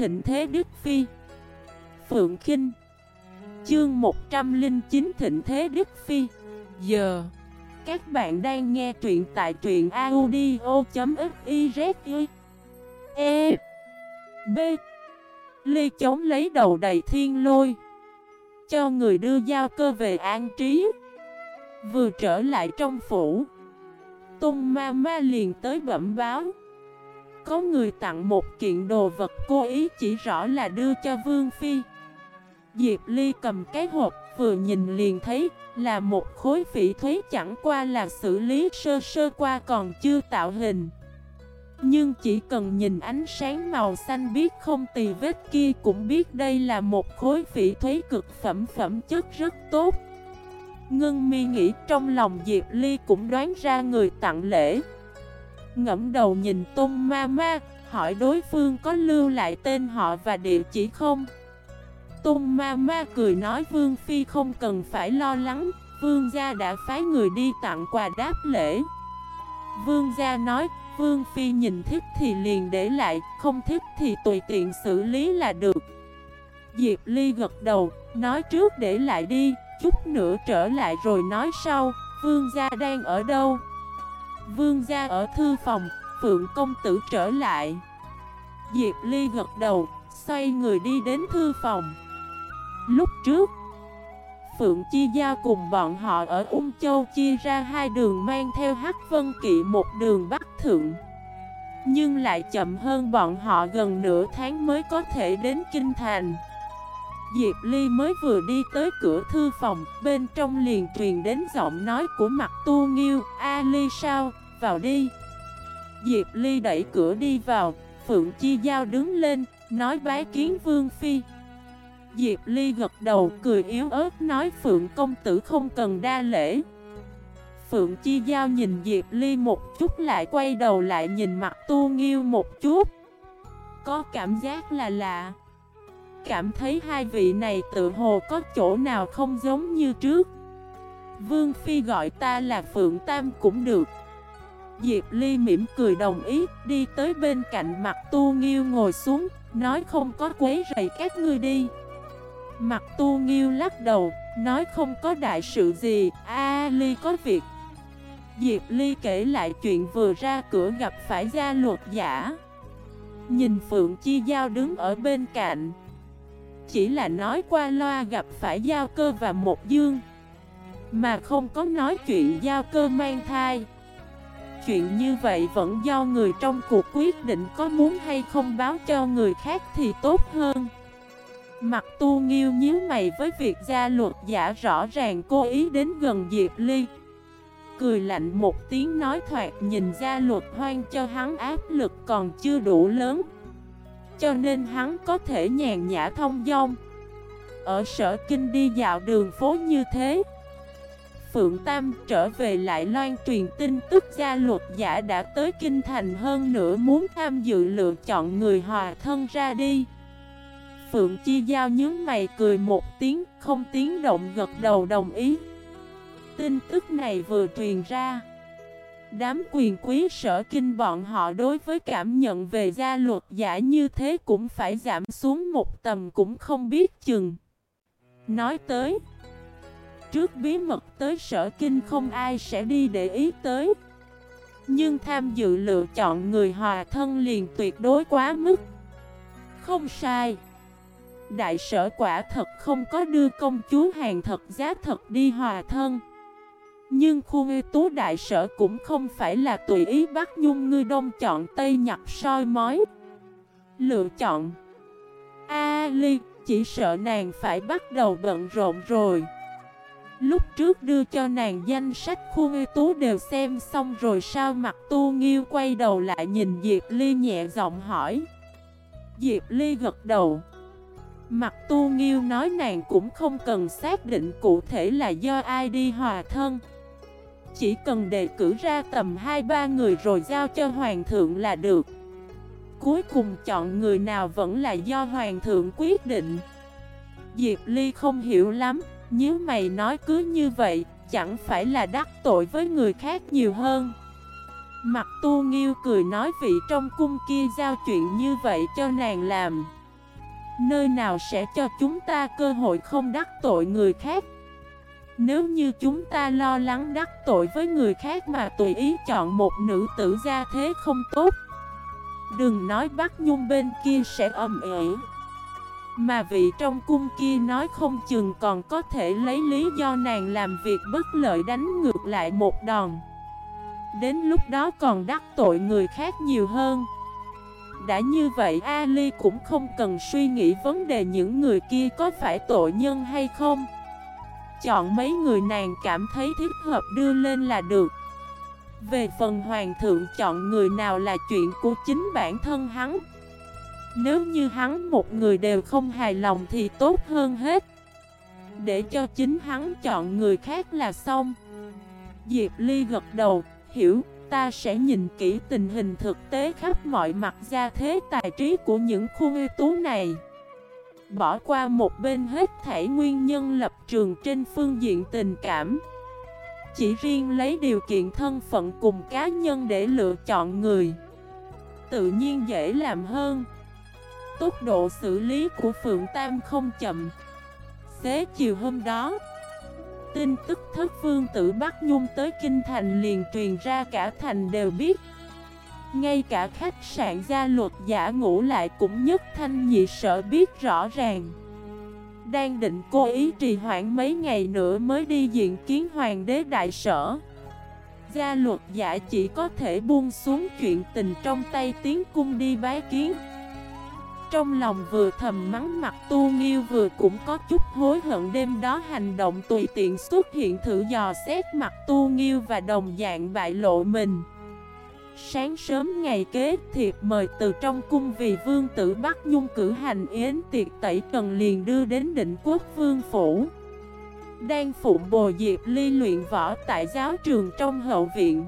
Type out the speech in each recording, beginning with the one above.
Thịnh Thế Đức Phi. Phượng Kinh. Chương 109 Thịnh Thế Đức Phi. Giờ, Các bạn đang nghe truyện tại truyện audio.xyz E. B. Lê chống lấy đầu đầy thiên lôi, Cho người đưa giao cơ về an trí. Vừa trở lại trong phủ, Tung ma ma liền tới bẩm báo. Có người tặng một kiện đồ vật cố ý chỉ rõ là đưa cho Vương Phi. Diệp Ly cầm cái hộp, vừa nhìn liền thấy là một khối phỉ thuế chẳng qua là xử lý sơ sơ qua còn chưa tạo hình. Nhưng chỉ cần nhìn ánh sáng màu xanh biết không tì vết kia cũng biết đây là một khối phỉ thuế cực phẩm phẩm chất rất tốt. Ngân mi nghĩ trong lòng Diệp Ly cũng đoán ra người tặng lễ. Ngẫm đầu nhìn Tôn Ma Ma Hỏi đối phương có lưu lại tên họ và địa chỉ không? Tôn Ma Ma cười nói Vương Phi không cần phải lo lắng Vương gia đã phái người đi tặng quà đáp lễ. Vương gia nói Vương Phi nhìn thích thì liền để lại Không thích thì tùy tiện xử lý là được. Diệp Ly gật đầu Nói trước để lại đi chút nữa trở lại rồi nói sau, vương gia đang ở đâu? Vương gia ở thư phòng, Phượng công tử trở lại. Diệp Ly gật đầu, xoay người đi đến thư phòng. Lúc trước, Phượng Chi Giao cùng bọn họ ở Ung Châu chia ra hai đường mang theo Hắc Vân Kỵ một đường Bắc Thượng. Nhưng lại chậm hơn bọn họ gần nửa tháng mới có thể đến Kinh Thành. Diệp Ly mới vừa đi tới cửa thư phòng, bên trong liền truyền đến giọng nói của mặt tu nghiêu, A Ly sao, vào đi. Diệp Ly đẩy cửa đi vào, Phượng Chi Giao đứng lên, nói bái kiến Vương Phi. Diệp Ly gật đầu cười yếu ớt nói Phượng công tử không cần đa lễ. Phượng Chi Giao nhìn Diệp Ly một chút lại quay đầu lại nhìn mặt tu nghiêu một chút. Có cảm giác là lạ. Cảm thấy hai vị này tự hồ có chỗ nào không giống như trước Vương Phi gọi ta là Phượng Tam cũng được Diệp Ly mỉm cười đồng ý, Đi tới bên cạnh mặt tu nghiêu ngồi xuống, Nói không có quấy rầy các ngươi đi. Mặt tu nghiêu lắc đầu, Nói không có đại sự gì, A Ly có việc. Diệp Ly kể lại chuyện vừa ra cửa gặp phải gia luật giả. Nhìn Phượng Chi Giao đứng ở bên cạnh. Chỉ là nói qua loa gặp phải giao cơ và một dương. Mà không có nói chuyện giao cơ mang thai. Chuyện như vậy vẫn do người trong cuộc quyết định có muốn hay không báo cho người khác thì tốt hơn. Mặt tu nghiêu nhíu mày với việc gia luật giả rõ ràng cố ý đến gần Diệp Ly. Cười lạnh một tiếng nói thoạt nhìn gia luật hoang cho hắn áp lực còn chưa đủ lớn, cho nên hắn có thể nhàn nhã thông dong. Ở sở kinh đi dạo đường phố như thế Phượng Tam trở về lại loan truyền tin tức gia luật giả đã tới kinh thành hơn nữa muốn tham dự lựa chọn người hòa thân ra đi Phượng Chi Giao nhớ mày cười một tiếng không tiếng động gật đầu đồng ý Tin tức này vừa truyền ra Đám quyền quý sở kinh bọn họ đối với cảm nhận về gia luật giả như thế cũng phải giảm xuống một tầm cũng không biết chừng. Nói tới, trước bí mật tới sở kinh không ai sẽ đi để ý tới. Nhưng tham dự lựa chọn người hòa thân liền tuyệt đối quá mức. Không sai. Đại sở quả thật không có đưa công chúa hàng thật giá thật đi hòa thân. Nhưng khu ngư tú đại sở cũng không phải là tùy ý bắt nhung ngư đông chọn tây nhặt soi mói Lựa chọn A Ly, chỉ sợ nàng phải bắt đầu bận rộn rồi Lúc trước đưa cho nàng danh sách khu ngư tú đều xem xong rồi sao mặt tu nghiêu quay đầu lại nhìn Diệp Ly nhẹ giọng hỏi. Diệp Ly gật đầu. Mặt tu nghiêu nói nàng cũng không cần xác định cụ thể là do ai đi hòa thân. Chỉ cần đề cử ra tầm 2-3 người rồi giao cho Hoàng thượng là được. Cuối cùng chọn người nào vẫn là do Hoàng thượng quyết định. Diệp Ly không hiểu lắm. Nếu mày nói cứ như vậy, Chẳng phải là đắc tội với người khác nhiều hơn. Mặt tu nghiêu cười nói vị trong cung kia giao chuyện như vậy cho nàng làm. Nơi nào sẽ cho chúng ta cơ hội không đắc tội người khác? Nếu như chúng ta lo lắng đắc tội với người khác mà tùy ý chọn một nữ tử gia thế không tốt, Đừng nói bắt nhung bên kia sẽ ầm ĩ. Mà vị trong cung kia nói không chừng còn có thể lấy lý do nàng làm việc bất lợi đánh ngược lại một đòn. Đến lúc đó còn đắc tội người khác nhiều hơn. Đã như vậy Ali cũng không cần suy nghĩ vấn đề những người kia có phải tội nhân hay không. Chọn mấy người nàng cảm thấy thích hợp đưa lên là được. Về phần hoàng thượng chọn người nào là chuyện của chính bản thân hắn. Nếu như hắn một người đều không hài lòng thì tốt hơn hết. Để cho chính hắn chọn người khác là xong. Diệp Ly gật đầu, hiểu Ta sẽ nhìn kỹ tình hình thực tế khắp mọi mặt ra thế tài trí của những khu ưu tú này. Bỏ qua một bên hết thảy nguyên nhân lập trường trên phương diện tình cảm. Chỉ riêng lấy điều kiện thân phận cùng cá nhân để lựa chọn người. Tự nhiên dễ làm hơn. Tốc độ xử lý của Phượng Tam không chậm. Xế chiều hôm đó, Tin tức thất vương tử Bắc Nhung tới Kinh Thành liền truyền ra cả thành đều biết. Ngay cả khách sạn gia luật giả ngủ lại cũng nhất thanh nhị sợ biết rõ ràng. Đang định cố ý trì hoãn mấy ngày nữa mới đi diện kiến hoàng đế đại sở. Gia luật giả chỉ có thể buông xuống chuyện tình trong tay tiến cung đi bái kiến trong lòng vừa thầm mắng mặt tu nghiêu vừa cũng có chút hối hận đêm đó hành động tùy tiện xuất hiện thử dò xét mặt tu nghiêu và đồng dạng bại lộ mình. Sáng sớm ngày kế thiệp mời từ trong cung vì vương tử Bắc Nhung cử hành yến tiệc tẩy trần liền đưa đến định quốc vương phủ. Đang phụng bồ diệp ly luyện võ tại giáo trường trong hậu viện.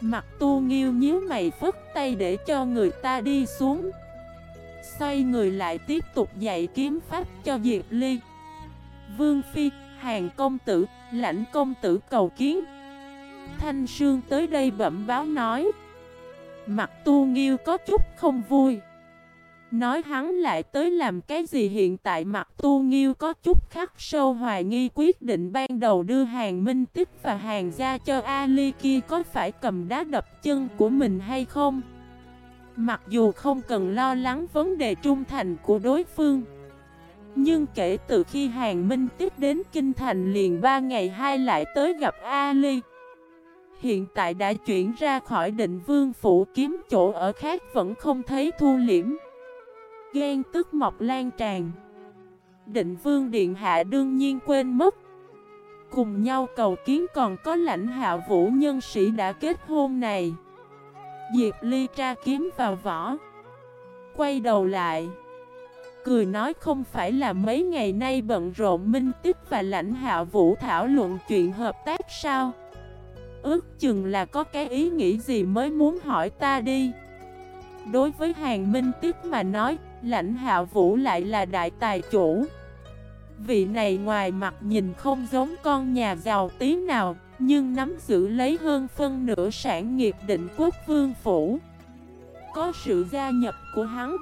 Mặt tu nghiêu nhíu mày phất tay để cho người ta đi xuống. Xoay người lại tiếp tục dạy kiếm pháp cho Diệp Ly. Vương Phi, Hàng Công Tử, Lãnh Công Tử cầu kiến. Thanh Sương tới đây bẩm báo nói Mặt tu nghiêu có chút không vui. Nói hắn lại tới làm cái gì hiện tại mặt tu nghiêu có chút khắc sâu hoài nghi quyết định ban đầu đưa hàng minh tích và hàng ra cho Ali kia có phải cầm đá đập chân của mình hay không? Mặc dù không cần lo lắng vấn đề trung thành của đối phương, Nhưng kể từ khi Hàng Minh tiếp đến Kinh Thành liền 3 ngày hai lại tới gặp Ali. Hiện tại đã chuyển ra khỏi định vương phủ kiếm chỗ ở khác vẫn không thấy thu liễm. Ghen tức mọc lan tràn. Định vương điện hạ đương nhiên quên mất. Cùng nhau cầu kiến còn có lãnh hạ vũ nhân sĩ đã kết hôn này. Diệp Ly tra kiếm vào vỏ. Quay đầu lại. Cười nói không phải là mấy ngày nay bận rộn minh tích và lãnh hạ vũ thảo luận chuyện hợp tác sao? Ước chừng là có cái ý nghĩ gì mới muốn hỏi ta đi. Đối với hàng minh Tiếp mà nói, Lãnh hạ vũ lại là đại tài chủ. Vị này ngoài mặt nhìn không giống con nhà giàu tí nào nhưng nắm giữ lấy hơn phân nửa sản nghiệp định quốc vương phủ. Có sự gia nhập của hắn.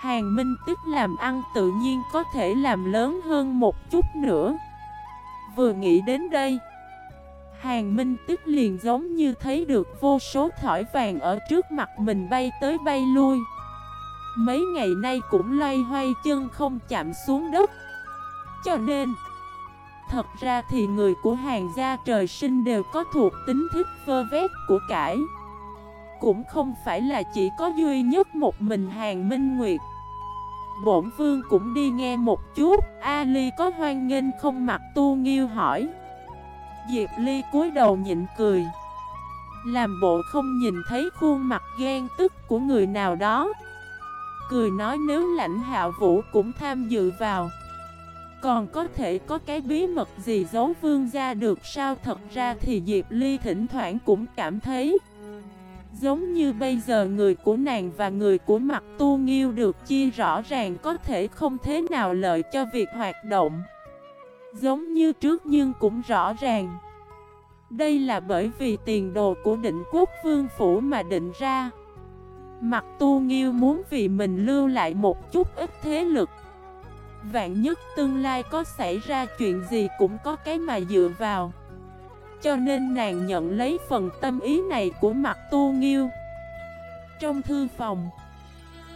Hàng Minh tức làm ăn tự nhiên có thể làm lớn hơn một chút nữa. Vừa nghĩ đến đây, Hàng Minh tức liền giống như thấy được vô số thỏi vàng ở trước mặt mình bay tới bay lui. Mấy ngày nay cũng loay hoay chân không chạm xuống đất. Cho nên Thật ra thì người của hàng gia trời sinh đều có thuộc tính thích vơ vét của cải. Cũng không phải là chỉ có duy nhất một mình hàng minh nguyệt. Bổn vương cũng đi nghe một chút. Ali có hoan nghênh không mặc tu nghiêu hỏi. Diệp Ly cúi đầu nhịn cười. Làm bộ không nhìn thấy khuôn mặt ghen tức của người nào đó. Cười nói nếu lãnh hạ vũ cũng tham dự vào còn có thể có cái bí mật gì giấu vương gia được sao? Thật ra thì Diệp Ly thỉnh thoảng cũng cảm thấy Giống như bây giờ người của nàng và người của mặt tu nghiêu được chia rõ ràng, có thể không thế nào lợi cho việc hoạt động. Giống như trước nhưng cũng rõ ràng. Đây là bởi vì tiền đồ của định quốc vương phủ mà định ra. Mặt tu nghiêu muốn vì mình lưu lại một chút ít thế lực. Vạn nhất tương lai có xảy ra chuyện gì cũng có cái mà dựa vào. Cho nên nàng nhận lấy phần tâm ý này của mặt tu nghiêu. Trong thư phòng,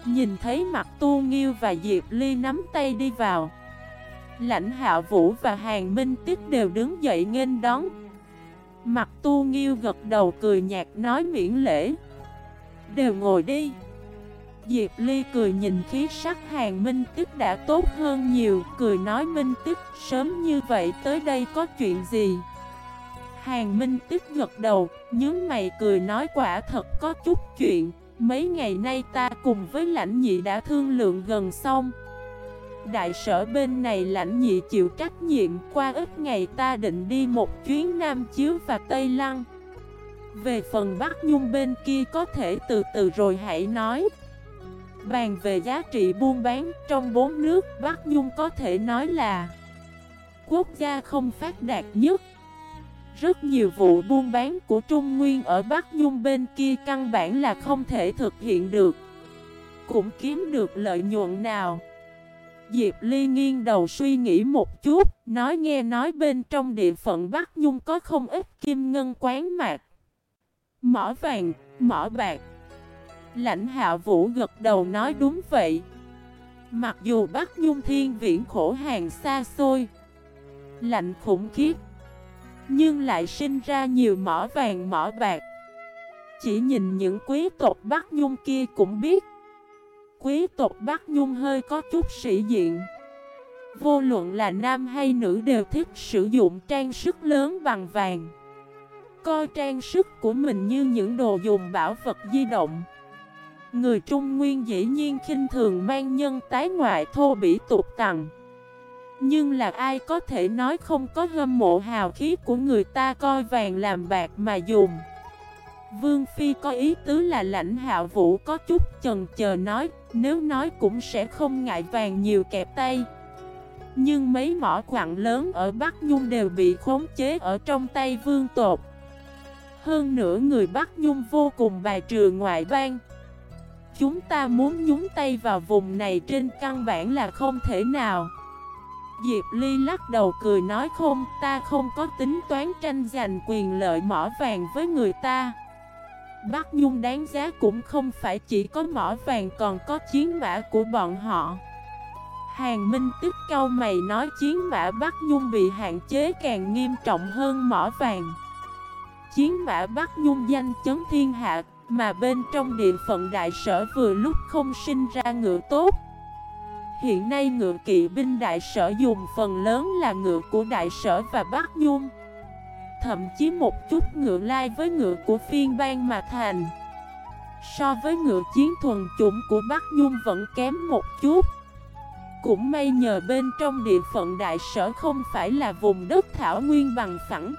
Nhìn thấy mặt tu nghiêu và Diệp Ly nắm tay đi vào. Lãnh hạ vũ và hàng minh tích đều đứng dậy nghênh đón. Mặt tu nghiêu gật đầu cười nhạt nói miễn lễ. Đều ngồi đi. Diệp Ly cười nhìn khí sắc hàng minh Tức đã tốt hơn nhiều, Cười nói minh Tức, sớm như vậy tới đây có chuyện gì? Hàng minh Tức gật đầu, nhướng mày cười nói quả thật có chút chuyện, Mấy ngày nay ta cùng với lãnh nhị đã thương lượng gần xong. Đại sở bên này lãnh nhị chịu trách nhiệm, Qua ít ngày ta định đi một chuyến Nam Chiếu và Tây Lăng. Về phần Bắc Nhung bên kia có thể từ từ rồi hãy nói. Bàn về giá trị buôn bán trong bốn nước Bắc Nhung có thể nói là Quốc gia không phát đạt nhất. Rất nhiều vụ buôn bán của Trung Nguyên ở Bắc Nhung bên kia căn bản là không thể thực hiện được. Cũng kiếm được lợi nhuận nào? Diệp Ly nghiêng đầu suy nghĩ một chút Nói nghe nói bên trong địa phận Bắc Nhung có không ít kim ngân quán mạc. Mỏ vàng, mỏ bạc. Lãnh hạ vũ gật đầu nói đúng vậy. Mặc dù Bắc Nhung thiên viễn khổ hàng xa xôi, Lạnh khủng khiếp, Nhưng lại sinh ra nhiều mỏ vàng mỏ bạc. Chỉ nhìn những quý tộc Bắc Nhung kia cũng biết, Quý tộc Bắc Nhung hơi có chút sĩ diện. Vô luận là nam hay nữ đều thích sử dụng trang sức lớn bằng vàng. Coi trang sức của mình như những đồ dùng bảo vật di động. Người Trung Nguyên dĩ nhiên khinh thường mang nhân tái ngoại thô bỉ tục tặng Nhưng là ai có thể nói không có hâm mộ hào khí của người ta coi vàng làm bạc mà dùng? Vương Phi có ý tứ là lãnh hạ vũ có chút chần chờ nói, Nếu nói cũng sẽ không ngại vàng nhiều kẹp tay. Nhưng mấy mỏ quặng lớn ở Bắc Nhung đều bị khống chế ở trong tay vương tột. Hơn nữa người Bắc Nhung vô cùng bài trừ ngoại bang. Chúng ta muốn nhúng tay vào vùng này trên căn bản là không thể nào. Diệp Ly lắc đầu cười nói không, Ta không có tính toán tranh giành quyền lợi mỏ vàng với người ta. Bắc Nhung đáng giá cũng không phải chỉ có mỏ vàng còn có chiến mã của bọn họ. Hàng Minh tức câu mày nói chiến mã Bắc Nhung bị hạn chế càng nghiêm trọng hơn mỏ vàng. Chiến mã Bắc Nhung danh chấn thiên hạ mà bên trong địa phận đại sở vừa lúc không sinh ra ngựa tốt. Hiện nay ngựa kỵ binh đại sở dùng phần lớn là ngựa của đại sở và Bắc Nhung. Thậm chí một chút ngựa lai với ngựa của phiên bang mà thành. So với ngựa chiến thuần chủng của Bắc Nhung vẫn kém một chút. Cũng may nhờ bên trong địa phận đại sở không phải là vùng đất thảo nguyên bằng phẳng.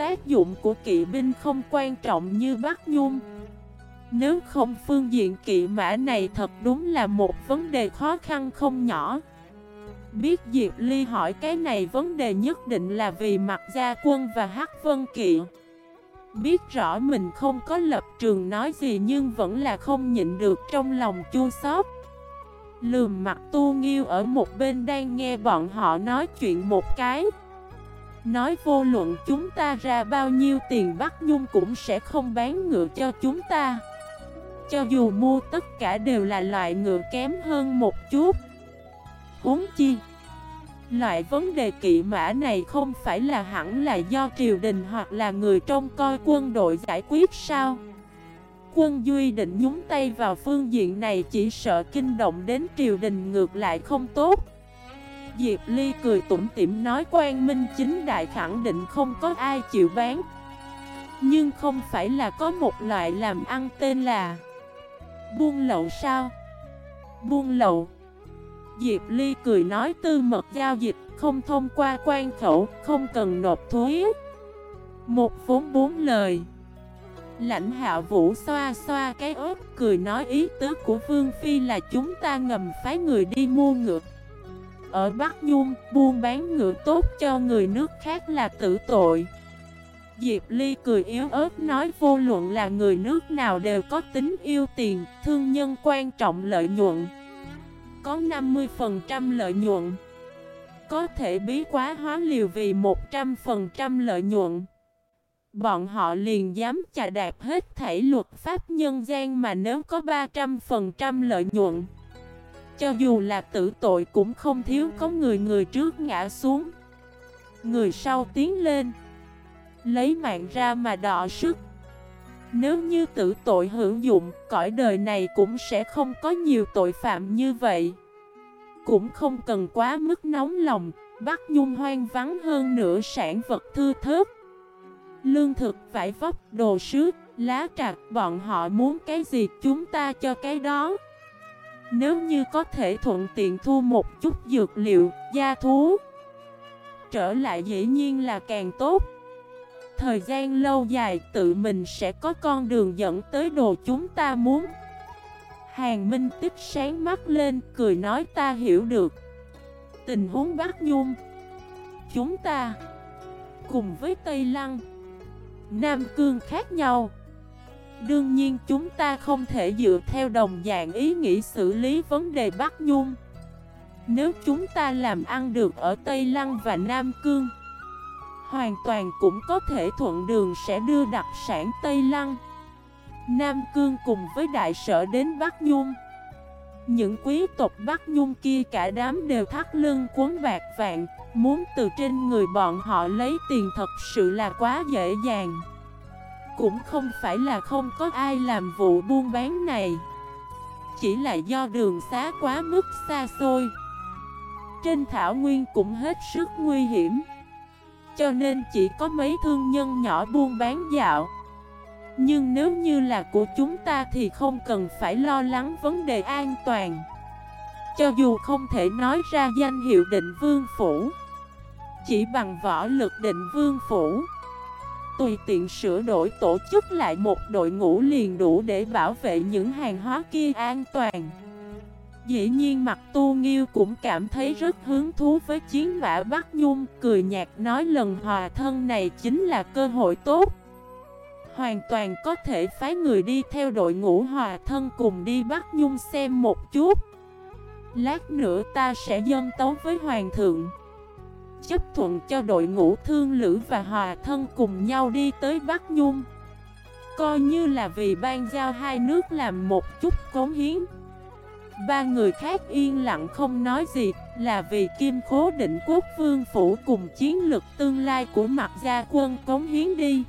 Tác dụng của kỵ binh không quan trọng như Bắc Nhung. Nếu không phương diện kỵ mã này thật đúng là một vấn đề khó khăn không nhỏ. Biết Diệp Ly hỏi cái này vấn đề nhất định là vì mặt gia quân và Hắc Vân Kỵ. Biết rõ mình không có lập trường nói gì nhưng vẫn là không nhịn được trong lòng chua xót. Lườm mặt tu nghiêu ở một bên đang nghe bọn họ nói chuyện một cái. Nói vô luận chúng ta ra bao nhiêu tiền bắt nhung cũng sẽ không bán ngựa cho chúng ta. Cho dù mua tất cả đều là loại ngựa kém hơn một chút. Uống chi, Loại vấn đề kỵ mã này không phải là hẳn là do triều đình hoặc là người trong coi quân đội giải quyết sao? Quân Duy định nhúng tay vào phương diện này chỉ sợ kinh động đến triều đình ngược lại không tốt. Diệp Ly cười tủm tỉm nói quan minh chính đại khẳng định không có ai chịu bán Nhưng không phải là có một loại làm ăn tên là Buôn lậu sao Buôn lậu Diệp Ly cười nói tư mật giao dịch không thông qua quan khẩu, không cần nộp thuế. Một vốn bốn lời. Lãnh hạ vũ xoa xoa cái ớt cười nói ý tứ của Vương Phi là chúng ta ngầm phái người đi mua ngược. Ở Bắc Nhung, buôn bán ngựa tốt cho người nước khác là tử tội. Diệp Ly cười yếu ớt nói vô luận là người nước nào đều có tính yêu tiền, thương nhân quan trọng lợi nhuận. Có 50% lợi nhuận. Có thể bí quá hóa liều vì 100% lợi nhuận. Bọn họ liền dám chà đạp hết thảy luật pháp nhân gian mà nếu có 300% lợi nhuận. Cho dù là tử tội cũng không thiếu có người người trước ngã xuống. Người sau tiến lên. Lấy mạng ra mà đọ sức Nếu như tử tội hữu dụng Cõi đời này cũng sẽ không có nhiều tội phạm như vậy Cũng không cần quá mức nóng lòng Bắt nhung hoang vắng hơn nửa sản vật thư thớt Lương thực, vải vóc, đồ sứ, lá trạc Bọn họ muốn cái gì chúng ta cho cái đó nếu như có thể thuận tiện thu một chút dược liệu, gia thú Trở lại dĩ nhiên là càng tốt. Thời gian lâu dài tự mình sẽ có con đường dẫn tới đồ chúng ta muốn. Hàng Minh tích sáng mắt lên cười nói ta hiểu được. Tình huống Bắc Nhung Chúng ta Cùng với Tây Lăng Nam Cương khác nhau. Đương nhiên chúng ta không thể dựa theo đồng dạng ý nghĩ xử lý vấn đề Bắc Nhung. Nếu chúng ta làm ăn được ở Tây Lăng và Nam Cương, Hoàn toàn cũng có thể thuận đường sẽ đưa đặc sản Tây Lăng, Nam Cương cùng với đại sở đến Bắc Nhung. Những quý tộc Bắc Nhung kia cả đám đều thắt lưng cuốn bạc vạn, Muốn từ trên người bọn họ lấy tiền thật sự là quá dễ dàng. Cũng không phải là không có ai làm vụ buôn bán này. Chỉ là do đường xá quá mức xa xôi. Trên thảo nguyên cũng hết sức nguy hiểm. Cho nên chỉ có mấy thương nhân nhỏ buôn bán dạo. Nhưng nếu như là của chúng ta thì không cần phải lo lắng vấn đề an toàn. Cho dù không thể nói ra danh hiệu định vương phủ, Chỉ bằng võ lực định vương phủ Tùy tiện sửa đổi, tổ chức lại một đội ngũ liền đủ để bảo vệ những hàng hóa kia an toàn. Dĩ nhiên mặt tu nghiêu cũng cảm thấy rất hứng thú với chiến mã Bắc Nhung, Cười nhạt nói lần hòa thân này chính là cơ hội tốt. Hoàn toàn có thể phái người đi theo đội ngũ hòa thân cùng đi Bắc Nhung xem một chút. Lát nữa ta sẽ dân tấu với Hoàng thượng. Chấp thuận cho đội ngũ thương lữ và hòa thân cùng nhau đi tới Bắc Nhung. Coi như là vì ban giao hai nước làm một chút cống hiến. Ba người khác yên lặng không nói gì, Là vì Kim Khố định quốc vương phủ cùng chiến lược tương lai của mặt gia quân cống hiến đi.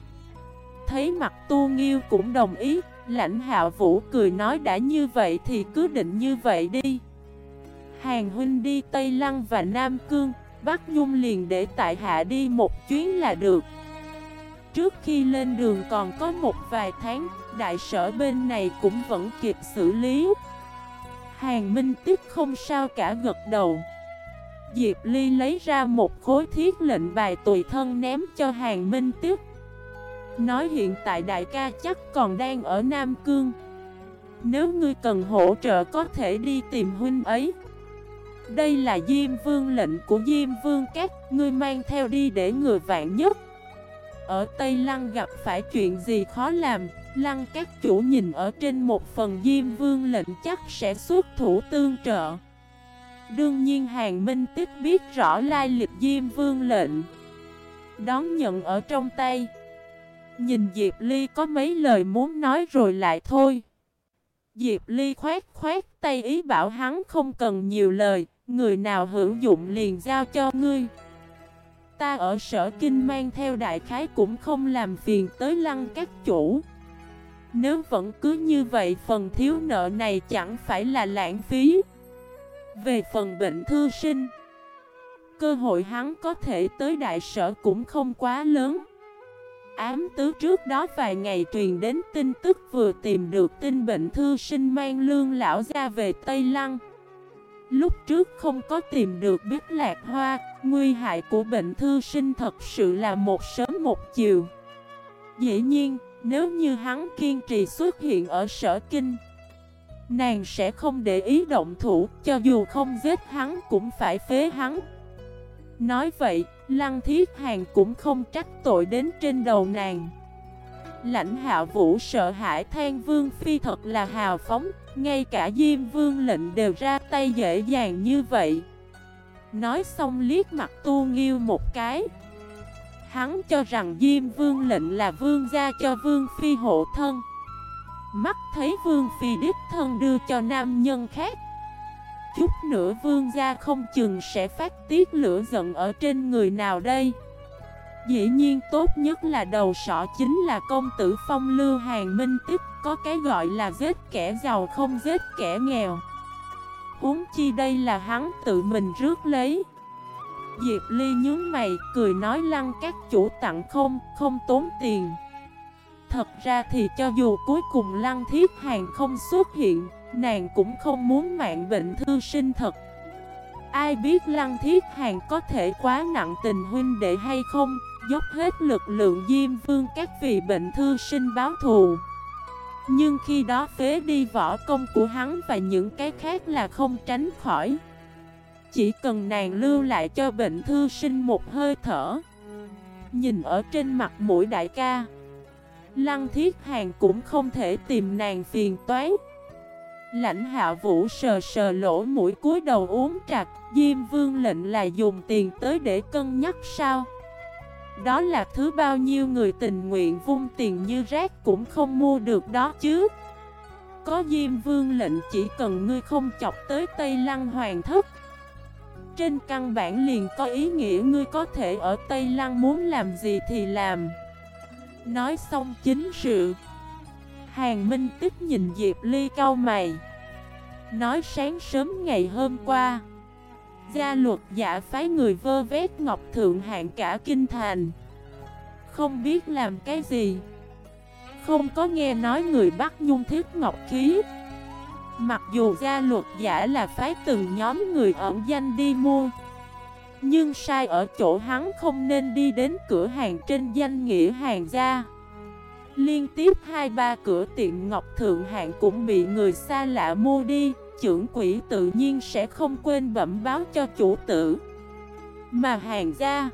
Thấy mặt tu nghiêu cũng đồng ý, Lãnh hạ vũ cười nói đã như vậy thì cứ định như vậy đi. Hàng huynh đi Tây Lăng và Nam Cương Bắc Nhung liền để tại hạ đi một chuyến là được. Trước khi lên đường còn có một vài tháng, Đại sở bên này cũng vẫn kịp xử lý. Hàng Minh Tiếp không sao cả gật đầu. Diệp Ly lấy ra một khối thiết lệnh bài tùy thân ném cho Hàng Minh Tiếp. Nói hiện tại đại ca chắc còn đang ở Nam Cương. Nếu ngươi cần hỗ trợ có thể đi tìm huynh ấy. Đây là Diêm Vương lệnh của Diêm Vương Các, Ngươi mang theo đi để người vạn nhất. Ở Tây Lăng gặp phải chuyện gì khó làm, Lăng các chủ nhìn ở trên một phần Diêm Vương lệnh chắc sẽ xuất thủ tương trợ. Đương nhiên Hàng Minh Tích biết rõ lai lịch Diêm Vương lệnh. Đón nhận ở trong tay. Nhìn Diệp Ly có mấy lời muốn nói rồi lại thôi. Diệp Ly khoát khoát tay ý bảo hắn không cần nhiều lời. Người nào hữu dụng liền giao cho ngươi. Ta ở sở kinh mang theo đại khái cũng không làm phiền tới lăng các chủ. Nếu vẫn cứ như vậy, phần thiếu nợ này chẳng phải là lãng phí. Về phần bệnh thư sinh, Cơ hội hắn có thể tới đại sở cũng không quá lớn. Ám tứ trước đó vài ngày truyền đến tin tức vừa tìm được tin bệnh thư sinh mang lương lão ra về Tây Lăng. Lúc trước không có tìm được biết lạc hoa, Nguy hại của bệnh thư sinh thật sự là một sớm một chiều. Dĩ nhiên, nếu như hắn kiên trì xuất hiện ở sở kinh, Nàng sẽ không để ý động thủ, Cho dù không giết hắn cũng phải phế hắn. Nói vậy, Lăng thiết hàng cũng không trách tội đến trên đầu nàng. Lãnh hạ vũ sợ hãi than vương phi thật là hào phóng ngay cả Diêm vương lệnh đều ra tay dễ dàng như vậy. Nói xong liếc mặt tu nghiêu một cái. Hắn cho rằng Diêm vương lệnh là vương gia cho vương phi hộ thân. Mắt thấy vương phi đích thân đưa cho nam nhân khác. Chút nữa vương gia không chừng sẽ phát tiết lửa giận ở trên người nào đây. Dĩ nhiên tốt nhất là đầu sọ chính là công tử phong lưu hàng minh tích Có cái gọi là giết kẻ giàu không giết kẻ nghèo. Huống chi đây là hắn tự mình rước lấy. Diệp Ly nhướng mày cười nói lăng các chủ tặng không, không tốn tiền. Thật ra thì cho dù cuối cùng lăng thiết hàng không xuất hiện Nàng cũng không muốn mạng bệnh thư sinh thật. Ai biết lăng thiết hàng có thể quá nặng tình huynh đệ hay không? Dốc hết lực lượng diêm vương các vị bệnh thư sinh báo thù. Nhưng khi đó phế đi võ công của hắn và những cái khác là không tránh khỏi. Chỉ cần nàng lưu lại cho bệnh thư sinh một hơi thở. Nhìn ở trên mặt mũi đại ca. Lăng thiết hàng cũng không thể tìm nàng phiền toái. Lãnh hạ vũ sờ sờ lỗ mũi cúi đầu uống trạc. Diêm vương lệnh là dùng tiền tới để cân nhắc sao? Đó là thứ bao nhiêu người tình nguyện vung tiền như rác cũng không mua được đó chứ. Có Diêm vương lệnh chỉ cần ngươi không chọc tới Tây Lăng Hoàng thất. Trên căn bản liền có ý nghĩa ngươi có thể ở Tây Lăng muốn làm gì thì làm. Nói xong chính sự, Hàng Minh tức nhìn Diệp Ly cau mày. Nói sáng sớm ngày hôm qua Gia luật giả phái người vơ vét ngọc thượng hạng cả kinh thành. Không biết làm cái gì. Không có nghe nói người bắt nhung thiết ngọc khí. Mặc dù gia luật giả là phái từng nhóm người ẩn danh đi mua, Nhưng sai ở chỗ hắn không nên đi đến cửa hàng trên danh nghĩa hàng gia. Liên tiếp hai ba cửa tiệm ngọc thượng hạng cũng bị người xa lạ mua đi. Trưởng quỹ tự nhiên sẽ không quên bẩm báo cho chủ tử Mà hàng gia,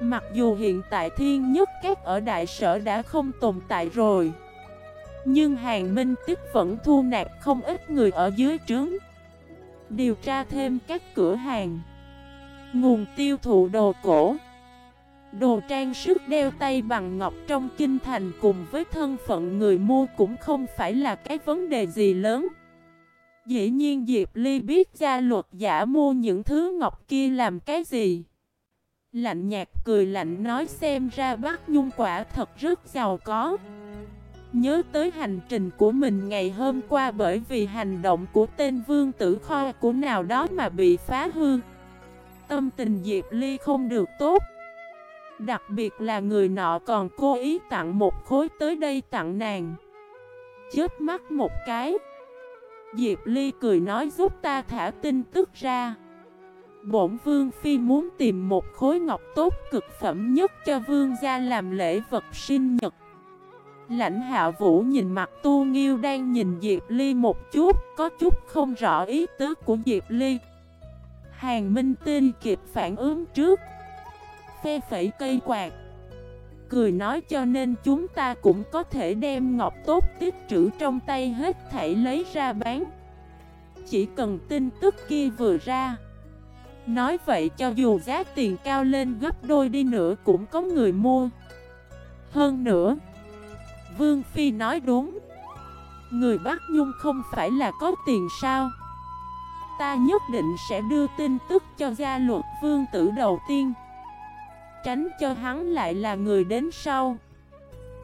Mặc dù hiện tại thiên nhất các ở đại sở đã không tồn tại rồi, Nhưng hàng minh tích vẫn thu nạp không ít người ở dưới trướng Điều tra thêm các cửa hàng, Nguồn tiêu thụ đồ cổ, Đồ trang sức đeo tay bằng ngọc trong kinh thành cùng với thân phận người mua cũng không phải là cái vấn đề gì lớn. Dĩ nhiên Diệp Ly biết gia luật giả mua những thứ ngọc kia làm cái gì. Lạnh nhạt cười lạnh nói xem ra bác Nhung quả thật rất giàu có. Nhớ tới hành trình của mình ngày hôm qua bởi vì hành động của tên vương tử kho của nào đó mà bị phá hư. Tâm tình Diệp Ly không được tốt. Đặc biệt là người nọ còn cố ý tặng một khối tới đây tặng nàng Chớp mắt một cái Diệp Ly cười nói giúp ta thả tin tức ra. Bổn vương phi muốn tìm một khối ngọc tốt cực phẩm nhất cho vương gia làm lễ vật sinh nhật. Lãnh hạ vũ nhìn mặt tu nghiêu đang nhìn Diệp Ly một chút, Có chút không rõ ý tứ của Diệp Ly. Hàng Minh Tinh kịp phản ứng trước. Phe phẩy cây quạt. Cười nói cho nên chúng ta cũng có thể đem ngọc tốt tích trữ trong tay hết thảy lấy ra bán. Chỉ cần tin tức kia vừa ra. Nói vậy cho dù giá tiền cao lên gấp đôi đi nữa cũng có người mua. Hơn nữa, Vương Phi nói đúng. Người Bắc Nhung không phải là có tiền sao? Ta nhất định sẽ đưa tin tức cho gia luật vương tử đầu tiên. Tránh cho hắn lại là người đến sau.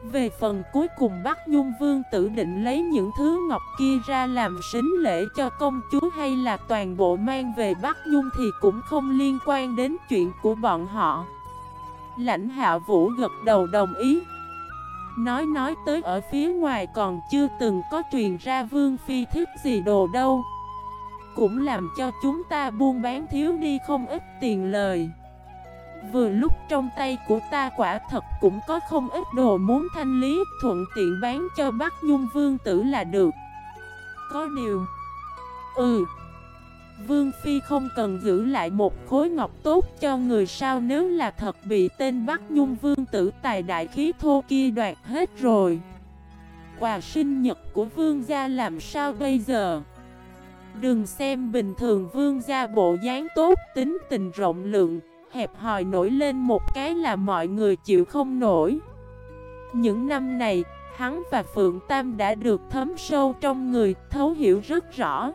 Về phần cuối cùng Bắc Nhung Vương tự định lấy những thứ ngọc kia ra làm sính lễ cho công chúa hay là toàn bộ mang về Bắc Nhung thì cũng không liên quan đến chuyện của bọn họ. Lãnh hạ vũ gật đầu đồng ý. Nói nói tới ở phía ngoài còn chưa từng có truyền ra Vương Phi thích gì đồ đâu. Cũng làm cho chúng ta buôn bán thiếu đi không ít tiền lời. Vừa lúc trong tay của ta quả thật cũng có không ít đồ muốn thanh lý Thuận tiện bán cho Bắc Nhung Vương tử là được Có điều Ừ Vương Phi không cần giữ lại một khối ngọc tốt cho người sao nếu là thật bị tên Bắc Nhung Vương tử tài đại khí thô kia đoạt hết rồi. Quà sinh nhật của Vương gia làm sao bây giờ? Đừng xem bình thường Vương gia bộ dáng tốt tính tình rộng lượng, hẹp hòi nổi lên một cái là mọi người chịu không nổi. Những năm này, hắn và Phượng Tam đã được thấm sâu trong người, thấu hiểu rất rõ.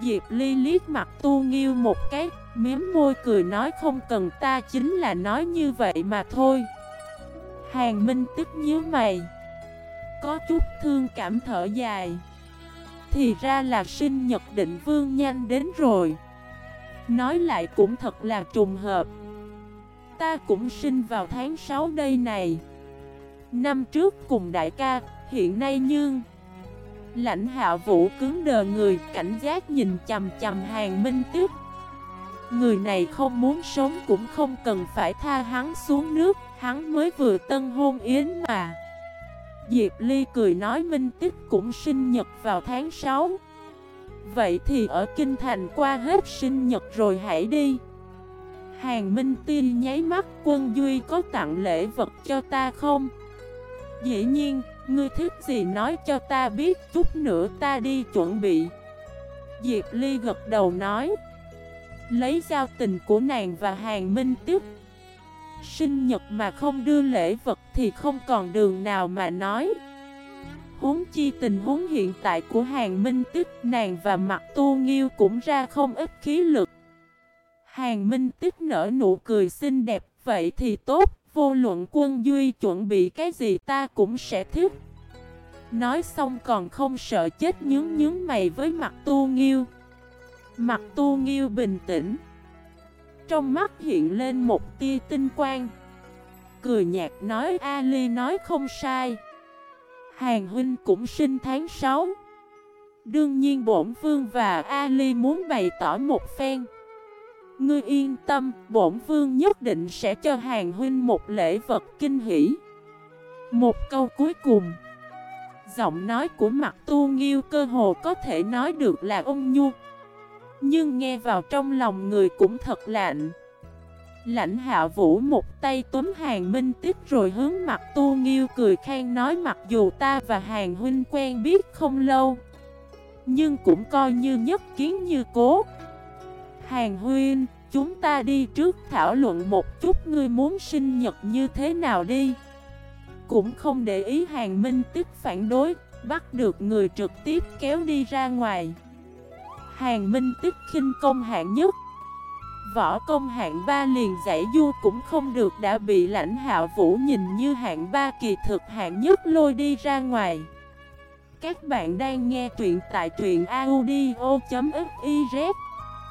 Diệp Ly liếc mặt tu nghiêu một cái, miếm môi cười nói không cần ta chính là nói như vậy mà thôi. Hàng Minh tức nhíu mày. Có chút thương cảm thở dài. Thì ra là sinh nhật định vương nhanh đến rồi. Nói lại cũng thật là trùng hợp. Ta cũng sinh vào tháng 6 đây này. Năm trước cùng đại ca, hiện nay nhưng Lãnh hạ vũ cứng đờ người cảnh giác nhìn chầm chầm hàng minh tiếp Người này không muốn sống cũng không cần phải tha hắn xuống nước Hắn mới vừa tân hôn yến mà Diệp Ly cười nói Minh Tích cũng sinh nhật vào tháng 6 Vậy thì ở Kinh Thành qua hết sinh nhật rồi hãy đi. Hàng Minh Tiên nháy mắt quân Duy có tặng lễ vật cho ta không? Dĩ nhiên, ngươi thích gì nói cho ta biết chút nữa ta đi chuẩn bị. Diệp Ly gật đầu nói Lấy giao tình của nàng và hàng minh tiếp. Sinh nhật mà không đưa lễ vật thì không còn đường nào mà nói. Huống chi tình huống hiện tại của hàng minh tích, nàng và mặt tu nghiêu cũng ra không ít khí lực. Hàng minh tích nở nụ cười xinh đẹp, vậy thì tốt, Vô luận quân Duy chuẩn bị cái gì ta cũng sẽ thích. Nói xong còn không sợ chết nhướng nhướng mày với mặt tu nghiêu. Mặt tu nghiêu bình tĩnh, Trong mắt hiện lên một tia tinh quang, Cười nhạt nói Ali nói không sai. Hàng huynh cũng sinh tháng 6 Đương nhiên bổn vương và Ali muốn bày tỏ một phen. Ngươi yên tâm, bổn vương nhất định sẽ cho hàng huynh một lễ vật kinh hỷ. Một câu cuối cùng. Giọng nói của mặt tu nghiêu cơ hồ có thể nói được là ông nhu. Nhưng nghe vào trong lòng người cũng thật lạnh. Lãnh hạ vũ một tay túm hàng minh tích rồi hướng mặt tu nghiêu cười khen nói mặc dù ta và hàng huynh quen biết không lâu Nhưng cũng coi như nhất kiến như cố. Hàng huynh, chúng ta đi trước thảo luận một chút ngươi muốn sinh nhật như thế nào đi. Cũng không để ý hàng minh tích phản đối Bắt được người trực tiếp kéo đi ra ngoài. Hàng minh tích khinh công hạng nhất Võ công hạng ba liền giải du cũng không được đã bị lãnh hạ vũ nhìn như hạng ba kỳ thực hạng nhất lôi đi ra ngoài. Các bạn đang nghe truyện tại truyện audio.fif